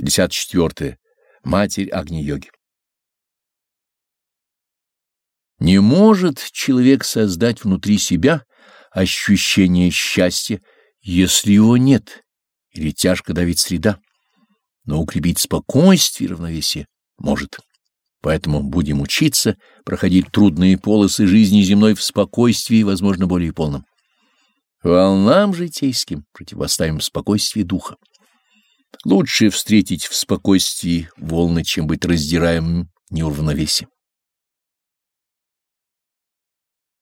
54. Матерь Агни-йоги. Не может человек создать внутри себя ощущение счастья, если его нет, или тяжко давить среда, но укрепить спокойствие и равновесие может. Поэтому будем учиться проходить трудные полосы жизни земной в спокойствии, возможно, более полном. Волнам житейским противоставим спокойствие духа. Лучше встретить в спокойствии волны, чем быть раздираемым неуравновесием.